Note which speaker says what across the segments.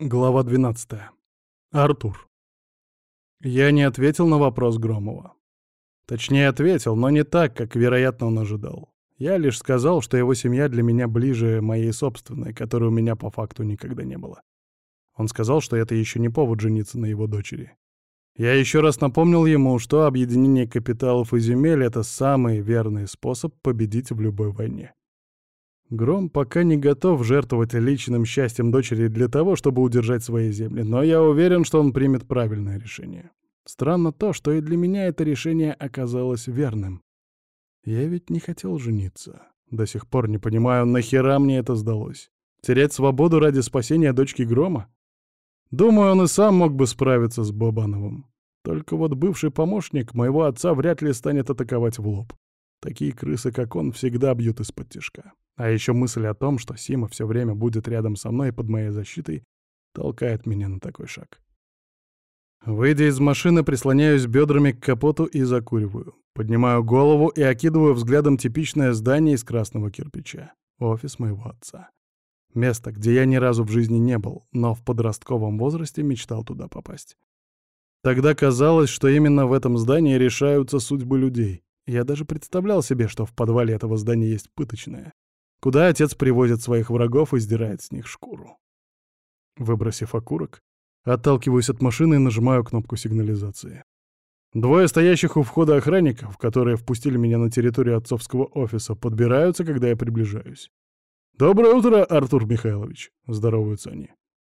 Speaker 1: Глава 12. Артур. Я не ответил на вопрос Громова. Точнее, ответил, но не так, как, вероятно, он ожидал. Я лишь сказал, что его семья для меня ближе моей собственной, которой у меня по факту никогда не было. Он сказал, что это еще не повод жениться на его дочери. Я еще раз напомнил ему, что объединение капиталов и земель — это самый верный способ победить в любой войне. Гром пока не готов жертвовать личным счастьем дочери для того, чтобы удержать свои земли, но я уверен, что он примет правильное решение. Странно то, что и для меня это решение оказалось верным. Я ведь не хотел жениться. До сих пор не понимаю, нахера мне это сдалось. Терять свободу ради спасения дочки Грома? Думаю, он и сам мог бы справиться с Бабановым. Только вот бывший помощник моего отца вряд ли станет атаковать в лоб. Такие крысы, как он, всегда бьют из-под тишка. А еще мысль о том, что Сима все время будет рядом со мной под моей защитой, толкает меня на такой шаг. Выйдя из машины, прислоняюсь бедрами к капоту и закуриваю. Поднимаю голову и окидываю взглядом типичное здание из красного кирпича. Офис моего отца. Место, где я ни разу в жизни не был, но в подростковом возрасте мечтал туда попасть. Тогда казалось, что именно в этом здании решаются судьбы людей. Я даже представлял себе, что в подвале этого здания есть пыточная, куда отец привозит своих врагов и сдирает с них шкуру. Выбросив окурок, отталкиваюсь от машины и нажимаю кнопку сигнализации. Двое стоящих у входа охранников, которые впустили меня на территорию отцовского офиса, подбираются, когда я приближаюсь. «Доброе утро, Артур Михайлович!» — здороваются они.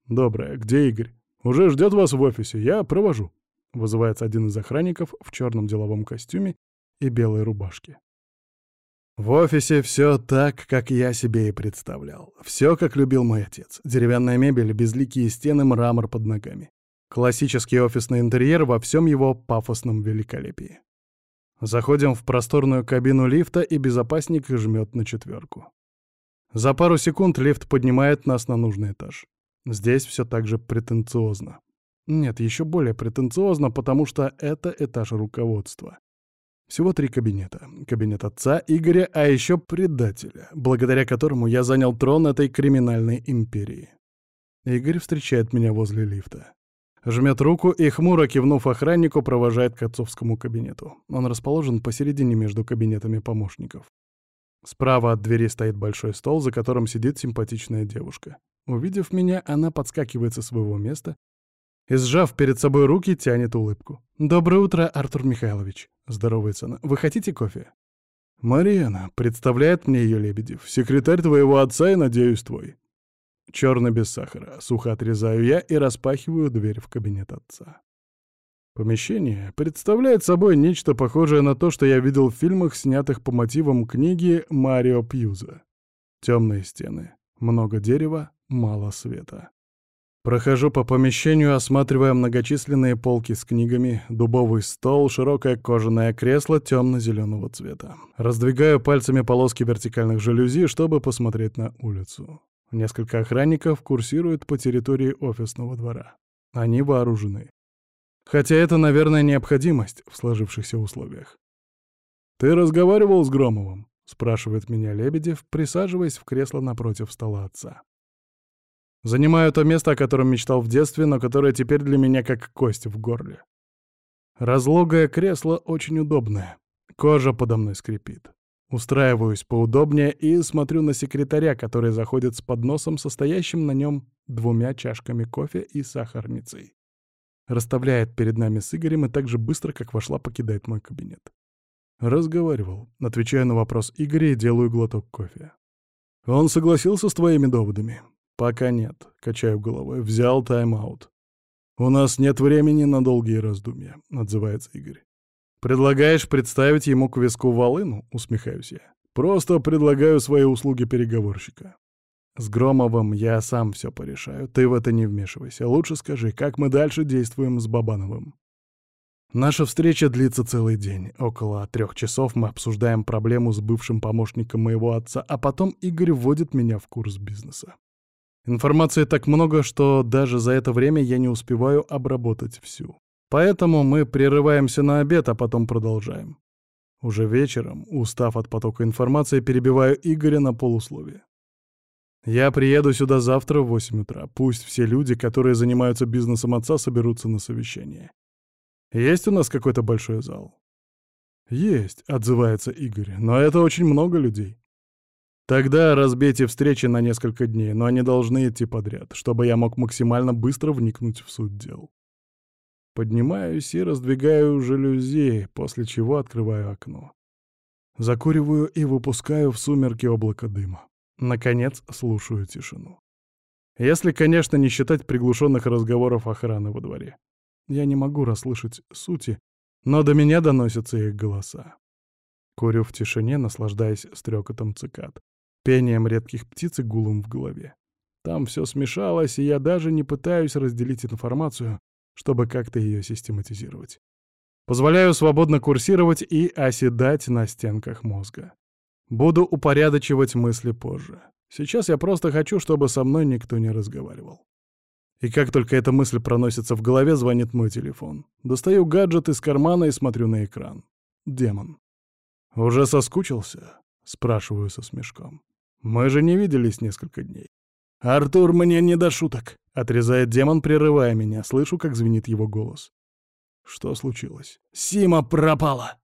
Speaker 1: «Доброе. Где Игорь? Уже ждет вас в офисе. Я провожу». Вызывается один из охранников в черном деловом костюме и белой рубашке. В офисе все так, как я себе и представлял. Все, как любил мой отец. Деревянная мебель, безликие стены, мрамор под ногами. Классический офисный интерьер во всем его пафосном великолепии. Заходим в просторную кабину лифта, и безопасник жмет на четверку. За пару секунд лифт поднимает нас на нужный этаж. Здесь все так же претенциозно. Нет, еще более претенциозно, потому что это этаж руководства. Всего три кабинета. Кабинет отца Игоря, а еще предателя, благодаря которому я занял трон этой криминальной империи. Игорь встречает меня возле лифта. Жмет руку и, хмуро кивнув охраннику, провожает к отцовскому кабинету. Он расположен посередине между кабинетами помощников. Справа от двери стоит большой стол, за которым сидит симпатичная девушка. Увидев меня, она подскакивает со своего места и, сжав перед собой руки, тянет улыбку. «Доброе утро, Артур Михайлович!» — здоровается она. «Вы хотите кофе?» «Марьяна», — представляет мне ее Лебедев, «секретарь твоего отца и, надеюсь, твой». Черный без сахара. Сухо отрезаю я и распахиваю дверь в кабинет отца. Помещение представляет собой нечто похожее на то, что я видел в фильмах, снятых по мотивам книги Марио Пьюза. Темные стены, много дерева, мало света. Прохожу по помещению, осматривая многочисленные полки с книгами, дубовый стол, широкое кожаное кресло темно-зеленого цвета. Раздвигаю пальцами полоски вертикальных жалюзи, чтобы посмотреть на улицу. Несколько охранников курсируют по территории офисного двора. Они вооружены. Хотя это, наверное, необходимость в сложившихся условиях. «Ты разговаривал с Громовым?» — спрашивает меня Лебедев, присаживаясь в кресло напротив стола отца. Занимаю то место, о котором мечтал в детстве, но которое теперь для меня как кость в горле. Разлогое кресло очень удобное. Кожа подо мной скрипит. Устраиваюсь поудобнее и смотрю на секретаря, который заходит с подносом, состоящим на нем двумя чашками кофе и сахарницей. Расставляет перед нами с Игорем и так же быстро, как вошла, покидает мой кабинет. Разговаривал, отвечая на вопрос Игоря и делаю глоток кофе. Он согласился с твоими доводами. «Пока нет», — качаю головой. «Взял тайм-аут». «У нас нет времени на долгие раздумья», — отзывается Игорь. «Предлагаешь представить ему к виску волыну?» — усмехаюсь я. «Просто предлагаю свои услуги переговорщика». «С Громовым я сам все порешаю, ты в это не вмешивайся. Лучше скажи, как мы дальше действуем с Бабановым?» Наша встреча длится целый день. Около трех часов мы обсуждаем проблему с бывшим помощником моего отца, а потом Игорь вводит меня в курс бизнеса. Информации так много, что даже за это время я не успеваю обработать всю. Поэтому мы прерываемся на обед, а потом продолжаем. Уже вечером, устав от потока информации, перебиваю Игоря на полусловие. Я приеду сюда завтра в 8 утра. Пусть все люди, которые занимаются бизнесом отца, соберутся на совещание. Есть у нас какой-то большой зал? Есть, отзывается Игорь, но это очень много людей. Тогда разбейте встречи на несколько дней, но они должны идти подряд, чтобы я мог максимально быстро вникнуть в суть дел. Поднимаюсь и раздвигаю жалюзи, после чего открываю окно. Закуриваю и выпускаю в сумерки облако дыма. Наконец, слушаю тишину. Если, конечно, не считать приглушенных разговоров охраны во дворе. Я не могу расслышать сути, но до меня доносятся их голоса. Курю в тишине, наслаждаясь стрекотом цикад, пением редких птиц и гулом в голове. Там все смешалось, и я даже не пытаюсь разделить информацию, чтобы как-то ее систематизировать. Позволяю свободно курсировать и оседать на стенках мозга. Буду упорядочивать мысли позже. Сейчас я просто хочу, чтобы со мной никто не разговаривал. И как только эта мысль проносится в голове, звонит мой телефон. Достаю гаджет из кармана и смотрю на экран. Демон. «Уже соскучился?» — спрашиваю со смешком. «Мы же не виделись несколько дней». «Артур, мне не до шуток!» — отрезает демон, прерывая меня. Слышу, как звенит его голос. Что случилось? «Сима пропала!»